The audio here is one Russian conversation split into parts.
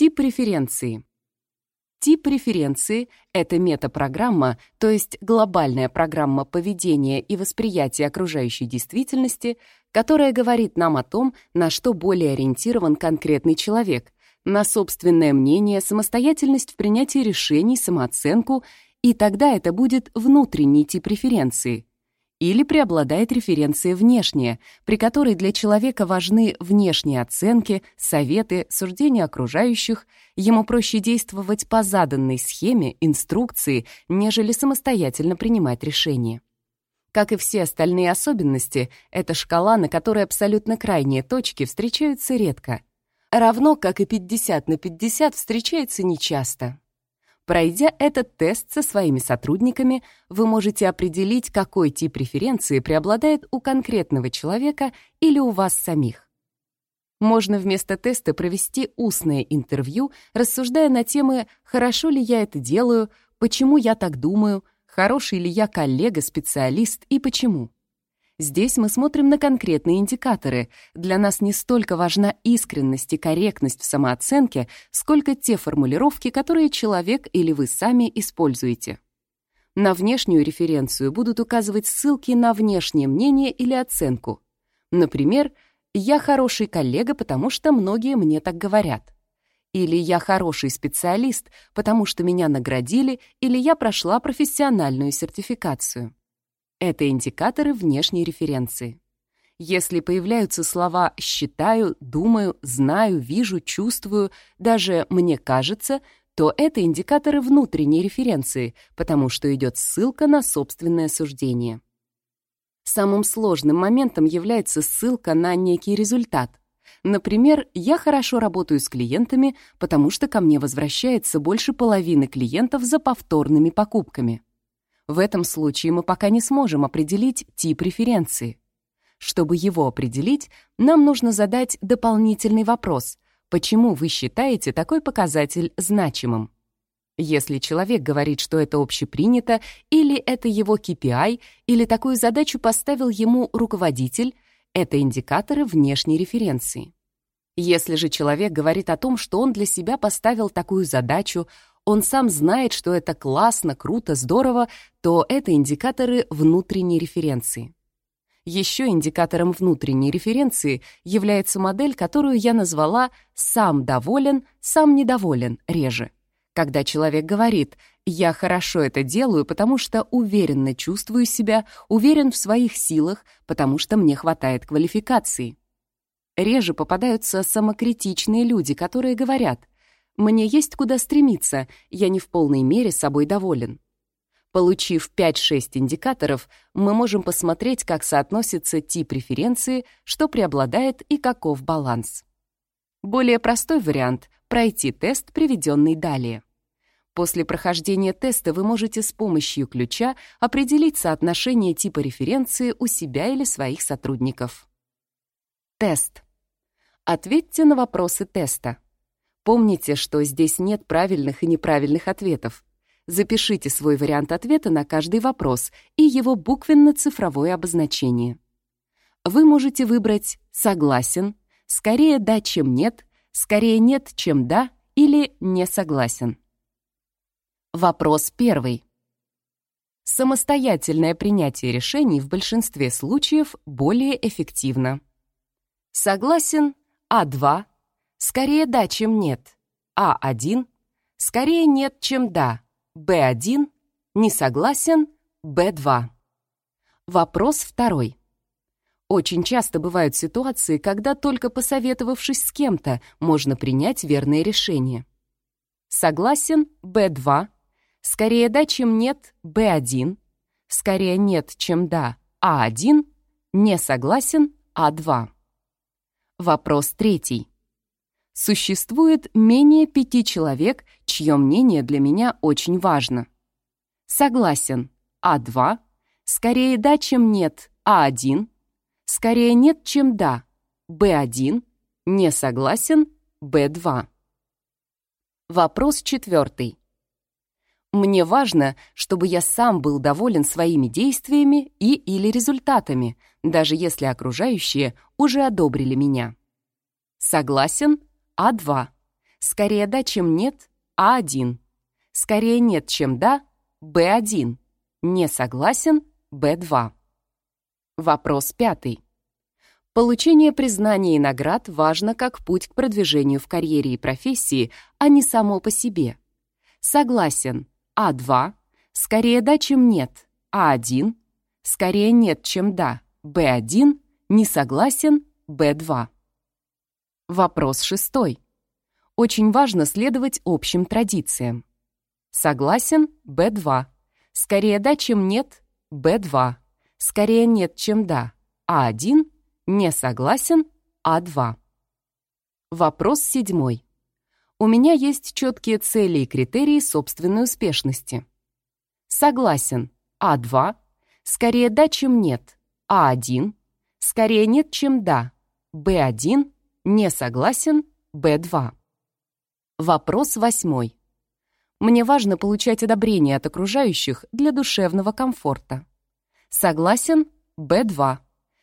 Тип преференции. Тип преференции — это метапрограмма, то есть глобальная программа поведения и восприятия окружающей действительности, которая говорит нам о том, на что более ориентирован конкретный человек, на собственное мнение, самостоятельность в принятии решений, самооценку, и тогда это будет внутренний тип преференции — или преобладает референция внешняя, при которой для человека важны внешние оценки, советы, суждения окружающих, ему проще действовать по заданной схеме, инструкции, нежели самостоятельно принимать решения. Как и все остальные особенности, это шкала, на которой абсолютно крайние точки встречаются редко. Равно как и 50 на 50 встречается нечасто. Пройдя этот тест со своими сотрудниками, вы можете определить, какой тип преференции преобладает у конкретного человека или у вас самих. Можно вместо теста провести устное интервью, рассуждая на темы «хорошо ли я это делаю», «почему я так думаю», «хороший ли я коллега, специалист» и «почему». Здесь мы смотрим на конкретные индикаторы. Для нас не столько важна искренность и корректность в самооценке, сколько те формулировки, которые человек или вы сами используете. На внешнюю референцию будут указывать ссылки на внешнее мнение или оценку. Например, «Я хороший коллега, потому что многие мне так говорят». Или «Я хороший специалист, потому что меня наградили» или «Я прошла профессиональную сертификацию». Это индикаторы внешней референции. Если появляются слова «считаю», «думаю», «знаю», «вижу», «чувствую», даже «мне кажется», то это индикаторы внутренней референции, потому что идет ссылка на собственное суждение. Самым сложным моментом является ссылка на некий результат. Например, я хорошо работаю с клиентами, потому что ко мне возвращается больше половины клиентов за повторными покупками. В этом случае мы пока не сможем определить тип референции. Чтобы его определить, нам нужно задать дополнительный вопрос «Почему вы считаете такой показатель значимым?» Если человек говорит, что это общепринято, или это его KPI, или такую задачу поставил ему руководитель, это индикаторы внешней референции. Если же человек говорит о том, что он для себя поставил такую задачу, он сам знает, что это классно, круто, здорово, то это индикаторы внутренней референции. Еще индикатором внутренней референции является модель, которую я назвала «сам доволен, сам недоволен» реже. Когда человек говорит «я хорошо это делаю, потому что уверенно чувствую себя, уверен в своих силах, потому что мне хватает квалификации». Реже попадаются самокритичные люди, которые говорят мне есть куда стремиться, я не в полной мере собой доволен. Получив 5-6 индикаторов, мы можем посмотреть, как соотносится тип преференции, что преобладает и каков баланс. Более простой вариант — пройти тест, приведенный далее. После прохождения теста вы можете с помощью ключа определить соотношение типа референции у себя или своих сотрудников. Тест. Ответьте на вопросы теста. Помните, что здесь нет правильных и неправильных ответов. Запишите свой вариант ответа на каждый вопрос и его буквенно-цифровое обозначение. Вы можете выбрать «согласен», «скорее да, чем нет», «скорее нет, чем да» или «не согласен». Вопрос первый. Самостоятельное принятие решений в большинстве случаев более эффективно. Согласен А2, Скорее да, чем нет. А1. Скорее нет, чем да. Б1. Не согласен. Б2. Вопрос второй. Очень часто бывают ситуации, когда только посоветовавшись с кем-то, можно принять верное решение. Согласен Б2. Скорее да, чем нет Б1. Скорее нет, чем да А1. Не согласен А2. Вопрос третий. Существует менее пяти человек, чье мнение для меня очень важно. Согласен. А2. Скорее да, чем нет. А1. Скорее нет, чем да. Б1. Не согласен. Б2. Вопрос четвертый. Мне важно, чтобы я сам был доволен своими действиями и или результатами, даже если окружающие уже одобрили меня. Согласен, а2. Скорее да, чем нет, А1. Скорее нет, чем да, Б1. Не согласен, Б2. Вопрос пятый. Получение признания и наград важно как путь к продвижению в карьере и профессии, а не само по себе. Согласен, А2. Скорее да, чем нет, А1. Скорее нет, чем да, Б1. Не согласен, Б2. Вопрос шестой. Очень важно следовать общим традициям. Согласен, Б2. Скорее да, чем нет, Б2. Скорее нет, чем да, А1. Не согласен, А2. Вопрос седьмой. У меня есть четкие цели и критерии собственной успешности. Согласен, А2. Скорее да, чем нет, А1. Скорее нет, чем да, Б1. Не согласен, Б2. Вопрос восьмой. Мне важно получать одобрение от окружающих для душевного комфорта. Согласен? Б2.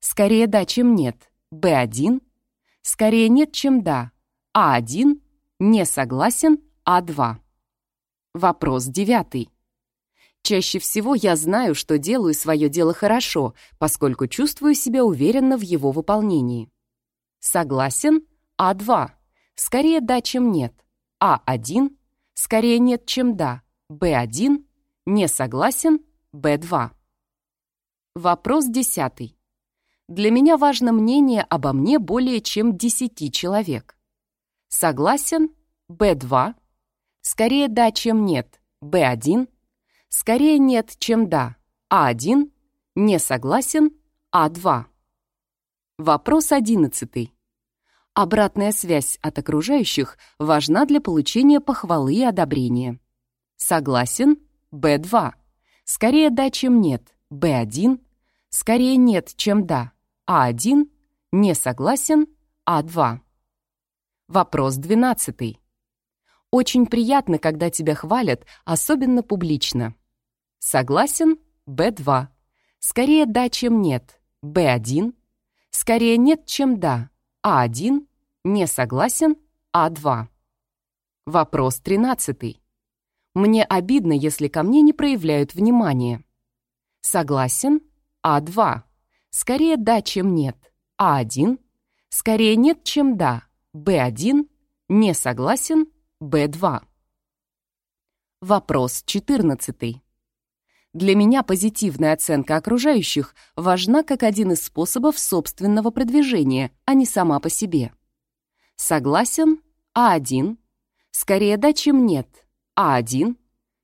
Скорее да, чем нет. Б1. Скорее нет, чем да. А1. Не согласен. А2. Вопрос девятый. Чаще всего я знаю, что делаю свое дело хорошо, поскольку чувствую себя уверенно в его выполнении. Согласен? А2. Скорее да, чем нет. А1. Скорее нет, чем да. Б1. Не согласен. Б2. Вопрос десятый. Для меня важно мнение обо мне более чем 10 человек. Согласен? Б2. Скорее да, чем нет. Б1. Скорее нет, чем да. А1. Не согласен. А2. Вопрос одиннадцатый. Обратная связь от окружающих важна для получения похвалы и одобрения. Согласен? Б2. Скорее да, чем нет. Б1. Скорее нет, чем да. А1. Не согласен. А2. Вопрос двенадцатый. Очень приятно, когда тебя хвалят, особенно публично. Согласен? Б2. Скорее да, чем нет. Б1. Скорее нет, чем да. А1. Не согласен. А2. Вопрос 13. Мне обидно, если ко мне не проявляют внимания. Согласен. А2. Скорее да, чем нет. А1. Скорее нет, чем да. Б1. Не согласен. Б2. Вопрос 14. Для меня позитивная оценка окружающих важна как один из способов собственного продвижения, а не сама по себе. Согласен? А1. Скорее да, чем нет. А1.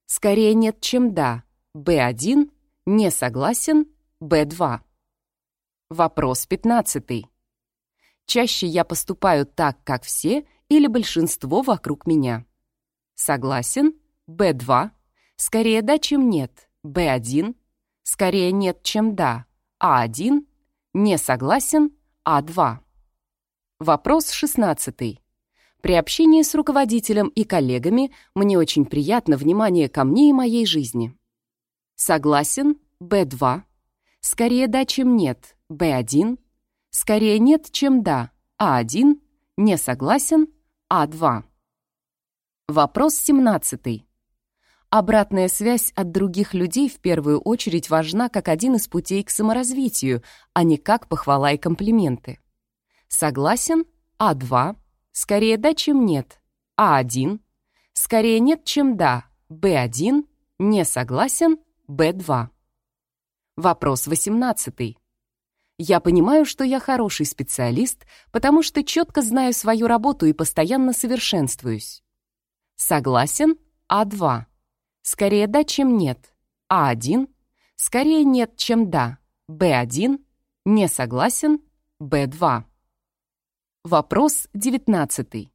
Скорее нет, чем да. Б1. Не согласен. Б2. Вопрос 15. Чаще я поступаю так, как все, или большинство вокруг меня. Согласен? Б2. Скорее да, чем нет. Б1, скорее нет, чем да, А1, не согласен, А2. Вопрос 16. При общении с руководителем и коллегами мне очень приятно внимание ко мне и моей жизни. Согласен, Б2, скорее да, чем нет, Б1, скорее нет, чем да, А1, не согласен, А2. Вопрос 17. Обратная связь от других людей в первую очередь важна как один из путей к саморазвитию, а не как похвала и комплименты. Согласен? А2. Скорее да, чем нет. А1. Скорее нет, чем да. Б1. Не согласен. Б2. Вопрос 18. Я понимаю, что я хороший специалист, потому что четко знаю свою работу и постоянно совершенствуюсь. Согласен? А2. Скорее да, чем нет. А1. Скорее нет, чем да. Б1. Не согласен. Б2. Вопрос 19.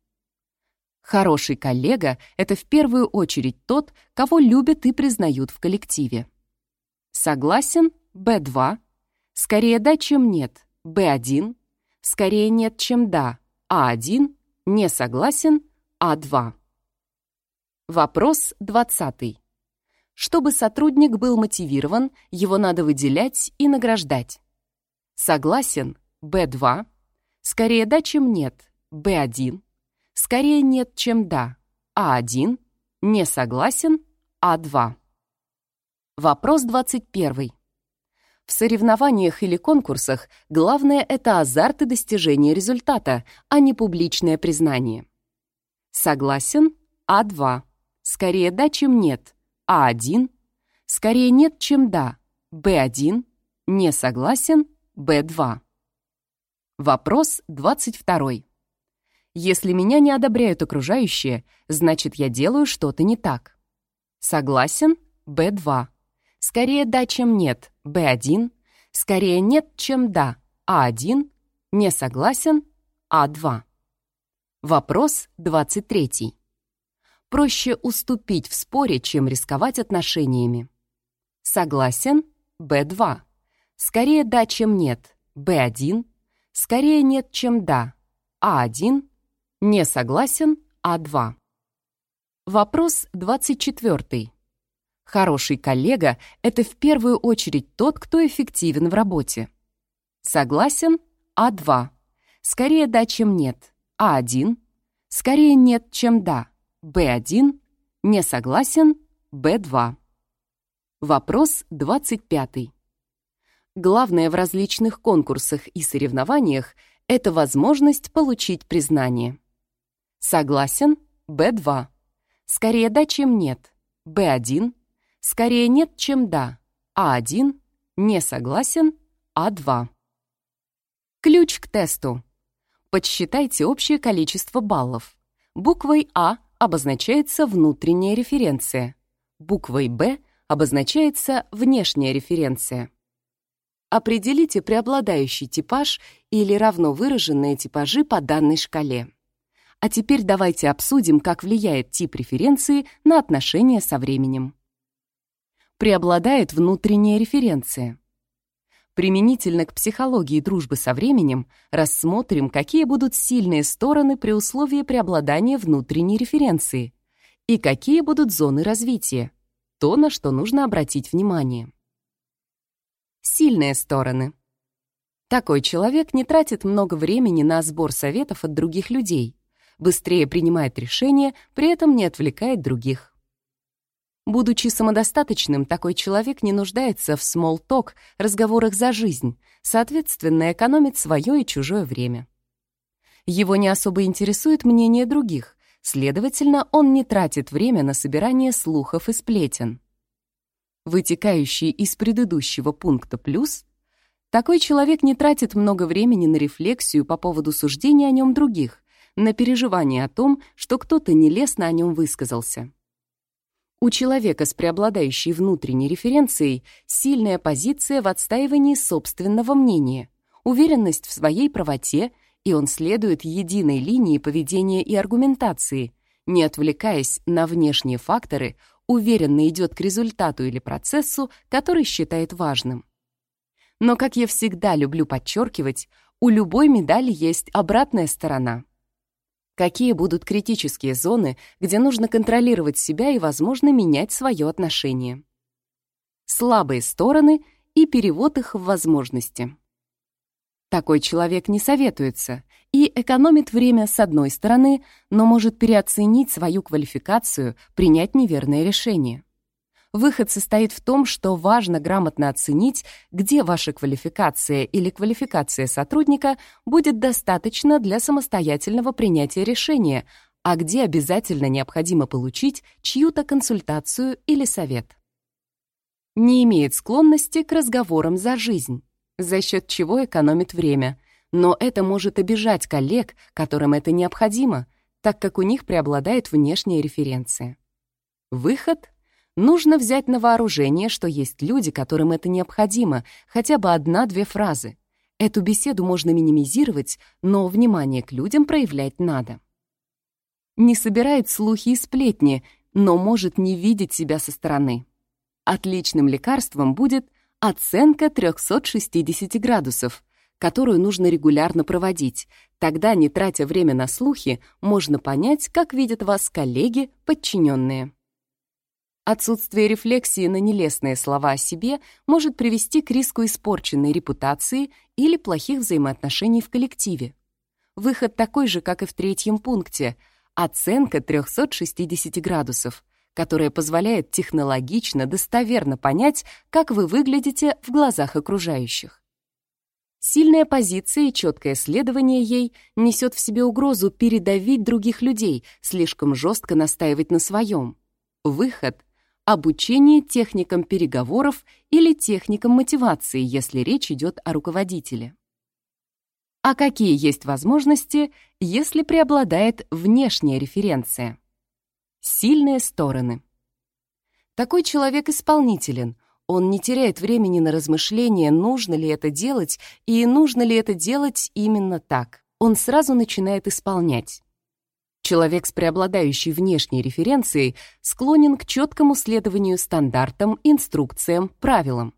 Хороший коллега — это в первую очередь тот, кого любят и признают в коллективе. Согласен? Б2. Скорее да, чем нет. Б1. Скорее нет, чем да. А1. Не согласен. А2. Вопрос 20. Чтобы сотрудник был мотивирован, его надо выделять и награждать. Согласен? Б2. Скорее да, чем нет. Б1. Скорее нет, чем да. А1. Не согласен. А2. Вопрос 21. В соревнованиях или конкурсах главное — это азарт и достижение результата, а не публичное признание. Согласен — А2. Скорее да, чем нет. А1. Скорее нет, чем да. Б1. Не согласен. Б2. Вопрос 22. Если меня не одобряют окружающие, значит, я делаю что-то не так. Согласен? Б2. Скорее да, чем нет. Б1. Скорее нет, чем да. А1. Не согласен. А2. Вопрос 23. Проще уступить в споре, чем рисковать отношениями. Согласен? Б2. Скорее да, чем нет. Б1. Скорее нет, чем да. А1. Не согласен. А2. Вопрос 24. Хороший коллега — это в первую очередь тот, кто эффективен в работе. Согласен? А2. Скорее да, чем нет. А1. Скорее нет, чем да. Б1. Не согласен. Б2. Вопрос 25. Главное в различных конкурсах и соревнованиях — это возможность получить признание. Согласен? Б2. Скорее да, чем нет. Б1. Скорее нет, чем да. А1 не согласен, А2. Ключ к тесту. Подсчитайте общее количество баллов. Буквой А обозначается внутренняя референция. Буквой Б обозначается внешняя референция. Определите преобладающий типаж или равно выраженные типажи по данной шкале. А теперь давайте обсудим, как влияет тип референции на отношения со временем преобладает внутренняя референция. Применительно к психологии дружбы со временем рассмотрим, какие будут сильные стороны при условии преобладания внутренней референции и какие будут зоны развития, то, на что нужно обратить внимание. Сильные стороны. Такой человек не тратит много времени на сбор советов от других людей, быстрее принимает решения, при этом не отвлекает других. Будучи самодостаточным, такой человек не нуждается в small-talk, разговорах за жизнь, соответственно, экономит свое и чужое время. Его не особо интересует мнение других, следовательно, он не тратит время на собирание слухов и сплетен. Вытекающий из предыдущего пункта плюс — такой человек не тратит много времени на рефлексию по поводу суждения о нем других, на переживание о том, что кто-то нелестно о нем высказался. У человека с преобладающей внутренней референцией сильная позиция в отстаивании собственного мнения, уверенность в своей правоте, и он следует единой линии поведения и аргументации, не отвлекаясь на внешние факторы, уверенно идет к результату или процессу, который считает важным. Но, как я всегда люблю подчеркивать, у любой медали есть обратная сторона — какие будут критические зоны, где нужно контролировать себя и, возможно, менять свое отношение. Слабые стороны и перевод их в возможности. Такой человек не советуется и экономит время с одной стороны, но может переоценить свою квалификацию, принять неверное решение. Выход состоит в том, что важно грамотно оценить, где ваша квалификация или квалификация сотрудника будет достаточно для самостоятельного принятия решения, а где обязательно необходимо получить чью-то консультацию или совет. Не имеет склонности к разговорам за жизнь, за счет чего экономит время, но это может обижать коллег, которым это необходимо, так как у них преобладает внешняя референция. Выход Нужно взять на вооружение, что есть люди, которым это необходимо, хотя бы одна-две фразы. Эту беседу можно минимизировать, но внимание к людям проявлять надо. Не собирает слухи и сплетни, но может не видеть себя со стороны. Отличным лекарством будет оценка 360 градусов, которую нужно регулярно проводить. Тогда, не тратя время на слухи, можно понять, как видят вас коллеги, подчиненные. Отсутствие рефлексии на нелестные слова о себе может привести к риску испорченной репутации или плохих взаимоотношений в коллективе. Выход такой же, как и в третьем пункте. оценка 360 градусов, которая позволяет технологично, достоверно понять, как вы выглядите в глазах окружающих. Сильная позиция и четкое следование ей несет в себе угрозу передавить других людей, слишком жестко настаивать на своем. Выход — обучение техникам переговоров или техникам мотивации, если речь идет о руководителе. А какие есть возможности, если преобладает внешняя референция? Сильные стороны. Такой человек исполнителен. Он не теряет времени на размышления, нужно ли это делать и нужно ли это делать именно так. Он сразу начинает исполнять. Человек с преобладающей внешней референцией склонен к четкому следованию стандартам, инструкциям, правилам.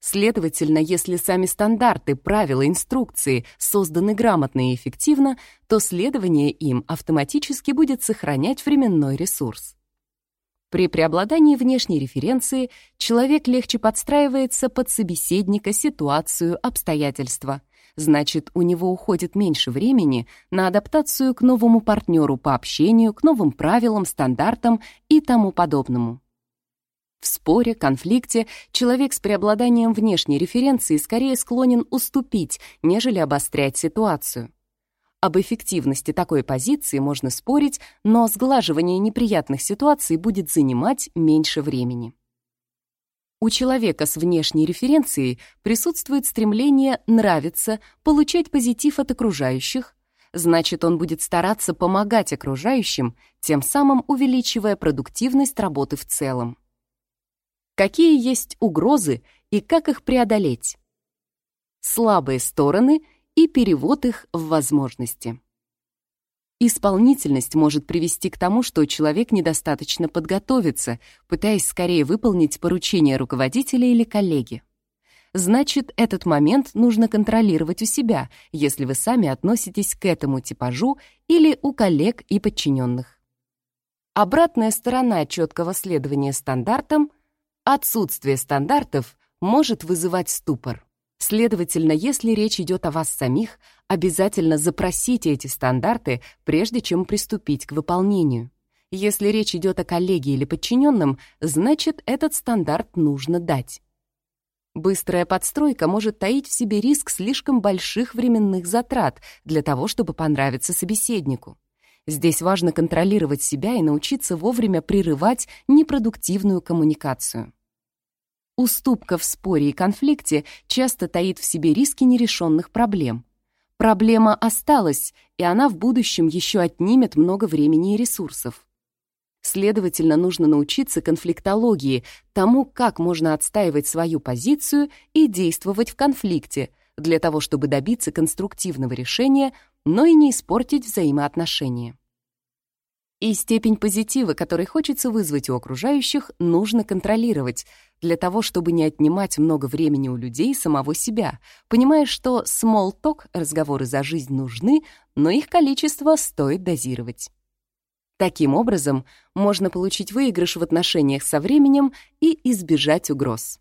Следовательно, если сами стандарты, правила, инструкции созданы грамотно и эффективно, то следование им автоматически будет сохранять временной ресурс. При преобладании внешней референции человек легче подстраивается под собеседника, ситуацию, обстоятельства. Значит, у него уходит меньше времени на адаптацию к новому партнеру по общению, к новым правилам, стандартам и тому подобному. В споре, конфликте человек с преобладанием внешней референции скорее склонен уступить, нежели обострять ситуацию. Об эффективности такой позиции можно спорить, но сглаживание неприятных ситуаций будет занимать меньше времени. У человека с внешней референцией присутствует стремление нравиться, получать позитив от окружающих, значит, он будет стараться помогать окружающим, тем самым увеличивая продуктивность работы в целом какие есть угрозы и как их преодолеть. Слабые стороны и перевод их в возможности. Исполнительность может привести к тому, что человек недостаточно подготовится, пытаясь скорее выполнить поручение руководителя или коллеги. Значит, этот момент нужно контролировать у себя, если вы сами относитесь к этому типажу или у коллег и подчиненных. Обратная сторона четкого следования стандартам — Отсутствие стандартов может вызывать ступор. Следовательно, если речь идет о вас самих, обязательно запросите эти стандарты, прежде чем приступить к выполнению. Если речь идет о коллеге или подчиненном, значит, этот стандарт нужно дать. Быстрая подстройка может таить в себе риск слишком больших временных затрат для того, чтобы понравиться собеседнику. Здесь важно контролировать себя и научиться вовремя прерывать непродуктивную коммуникацию. Уступка в споре и конфликте часто таит в себе риски нерешенных проблем. Проблема осталась, и она в будущем еще отнимет много времени и ресурсов. Следовательно, нужно научиться конфликтологии, тому, как можно отстаивать свою позицию и действовать в конфликте, для того, чтобы добиться конструктивного решения но и не испортить взаимоотношения. И степень позитива, который хочется вызвать у окружающих, нужно контролировать, для того, чтобы не отнимать много времени у людей самого себя, понимая, что small talk, разговоры за жизнь нужны, но их количество стоит дозировать. Таким образом, можно получить выигрыш в отношениях со временем и избежать угроз.